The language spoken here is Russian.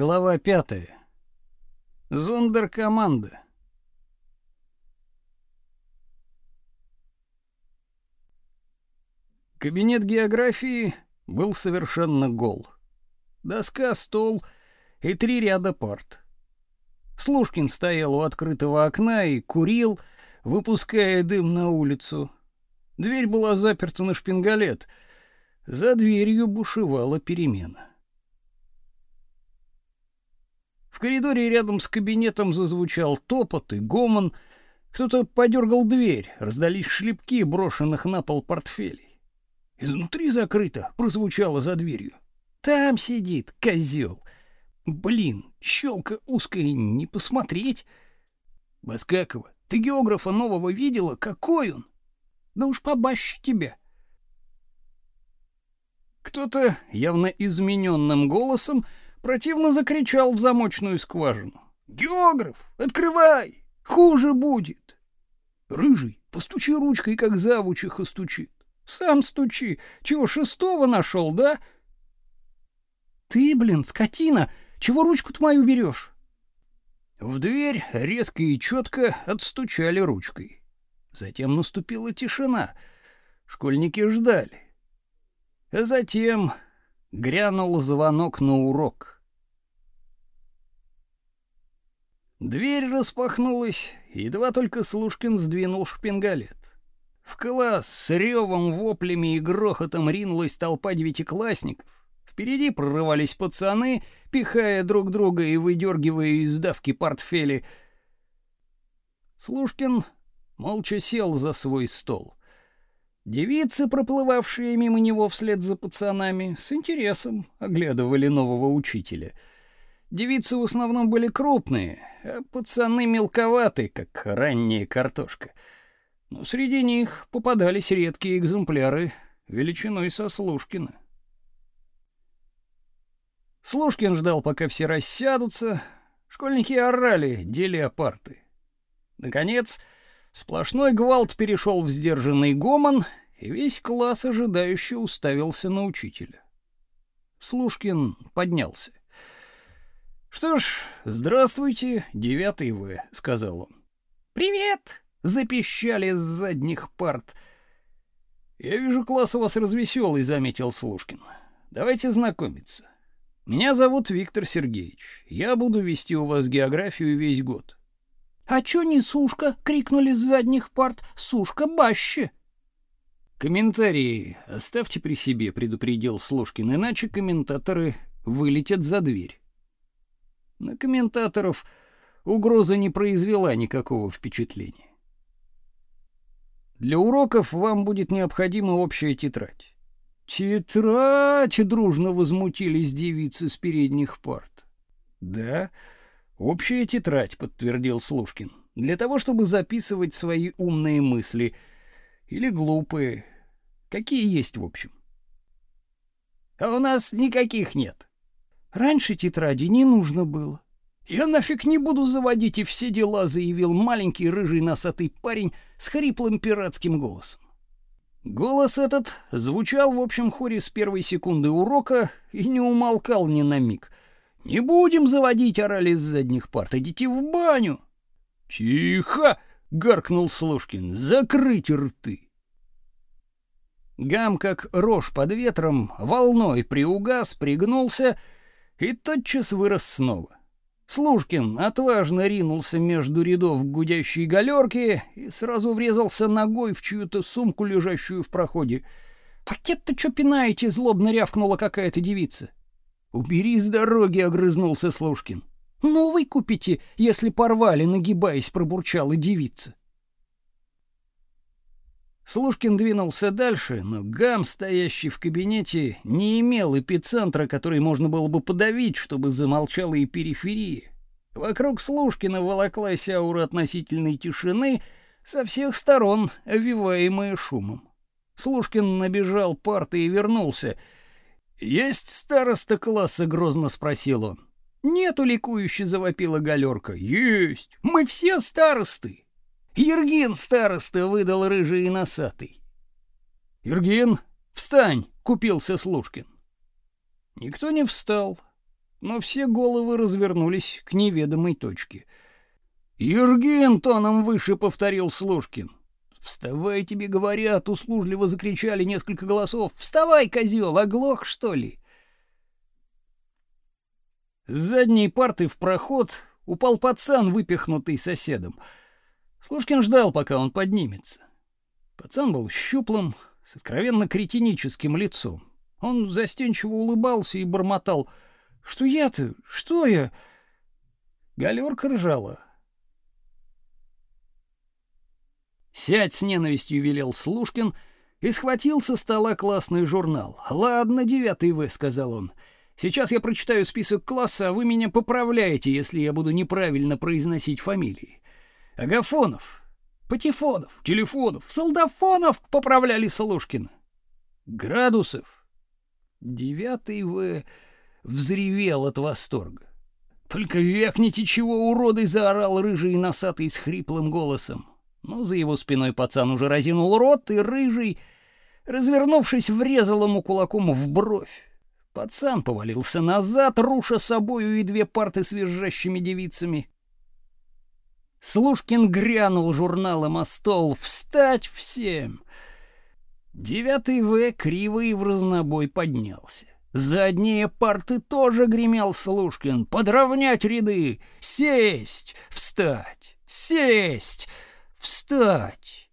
Глава пятая. Зондеркоманда. Кабинет географии был совершенно гол. Доска, стол и три ряда парт. Слушкин стоял у открытого окна и курил, выпуская дым на улицу. Дверь была заперта на шпингалет. За дверью бушевала перемена. В коридоре рядом с кабинетом зазвучал топот и гомон. Кто-то подергал дверь, раздались шлепки брошенных на пол портфелей. Изнутри закрыто, прозвучало за дверью. Там сидит козел. Блин, щелка узкая, не посмотреть. Баскакова, ты географа нового видела? Какой он? Да уж побаще тебя. Кто-то явно измененным голосом противно закричал в замочную скважину. «Географ, открывай! Хуже будет!» «Рыжий, постучи ручкой, как завучиха стучит. Сам стучи. Чего, шестого нашел, да? Ты, блин, скотина, чего ручку-то мою берешь? В дверь резко и четко отстучали ручкой. Затем наступила тишина. Школьники ждали. А затем грянул звонок на урок. Дверь распахнулась, едва только Слушкин сдвинул шпингалет. В класс с ревом, воплями и грохотом ринулась толпа девятиклассников. Впереди прорывались пацаны, пихая друг друга и выдергивая из давки портфели. Слушкин молча сел за свой стол. Девицы, проплывавшие мимо него вслед за пацанами, с интересом оглядывали нового учителя. Девицы в основном были крупные, а пацаны мелковаты, как ранняя картошка — но среди них попадались редкие экземпляры величиной со Слушкина. Слушкин ждал, пока все рассядутся. Школьники орали, деля парты. Наконец, сплошной гвалт перешел в сдержанный гомон, и весь класс ожидающе уставился на учителя. Слушкин поднялся. «Что ж, здравствуйте, девятый В», — сказал он. «Привет!» запищали с задних парт. «Я вижу, класс у вас развеселый», — заметил Слушкин. «Давайте знакомиться. Меня зовут Виктор Сергеевич. Я буду вести у вас географию весь год». «А чё не сушка?» — крикнули с задних парт. «Сушка баще!» «Комментарии оставьте при себе», — предупредил Слушкин, «иначе комментаторы вылетят за дверь». На комментаторов угроза не произвела никакого впечатления. Для уроков вам будет необходима общая тетрадь. Тетрадь, дружно возмутились девицы с передних парт. Да, общая тетрадь, подтвердил Слушкин. Для того, чтобы записывать свои умные мысли или глупые, какие есть в общем. А у нас никаких нет. Раньше тетради не нужно было. «Я нафиг не буду заводить и все дела», — заявил маленький рыжий носатый парень с хриплым пиратским голосом. Голос этот звучал в общем хоре с первой секунды урока и не умолкал ни на миг. «Не будем заводить», — орали с задних парт, — «идите в баню». «Тихо!» — гаркнул Слушкин. «Закрыть рты!» Гам, как рожь под ветром, волной приугас, пригнулся и тотчас вырос снова. Слушкин отважно ринулся между рядов гудящей галерки и сразу врезался ногой в чью-то сумку, лежащую в проходе. «Пакет-то чё пинаете?» — злобно рявкнула какая-то девица. «Убери с дороги!» — огрызнулся Слушкин. «Новый купите, если порвали», — нагибаясь, пробурчала девица. Слушкин двинулся дальше, но гам, стоящий в кабинете, не имел эпицентра, который можно было бы подавить, чтобы замолчала и периферия. Вокруг Слушкина волоклась аура относительной тишины, со всех сторон овиваемая шумом. Слушкин набежал парты и вернулся. «Есть староста класса?» — грозно спросил он. «Нету ликующе завопила галерка. Есть! Мы все старосты!» Ергин староста выдал рыжий и носатый. Ергин, встань, купился Слушкин. Никто не встал. но все головы развернулись к неведомой точке. «Юрген!» — тоном выше повторил Слушкин. «Вставай, тебе говорят!» — услужливо закричали несколько голосов. «Вставай, козел! Оглох, что ли?» С задней парты в проход упал пацан, выпихнутый соседом. Слушкин ждал, пока он поднимется. Пацан был щуплым, с откровенно кретиническим лицом. Он застенчиво улыбался и бормотал. «Что я-то? Что я?» Галерка ржала. «Сядь с ненавистью», — велел Слушкин и схватил со стола классный журнал. «Ладно, девятый В», — сказал он. «Сейчас я прочитаю список класса, а вы меня поправляете, если я буду неправильно произносить фамилии. Агафонов, Патефонов, Телефонов, Солдафонов поправляли Слушкина. Градусов. Девятый В взревел от восторга. «Только векните чего, уроды!» — заорал рыжий носатый с хриплым голосом. Но за его спиной пацан уже разинул рот, и рыжий, развернувшись, врезал ему кулаком в бровь. Пацан повалился назад, руша собою и две парты с визжащими девицами. Слушкин грянул журналом о стол. «Встать всем!» Девятый В криво и в разнобой поднялся. Задние парты тоже гремел Слушкин. «Подровнять ряды! Сесть! Встать! Сесть! Встать!»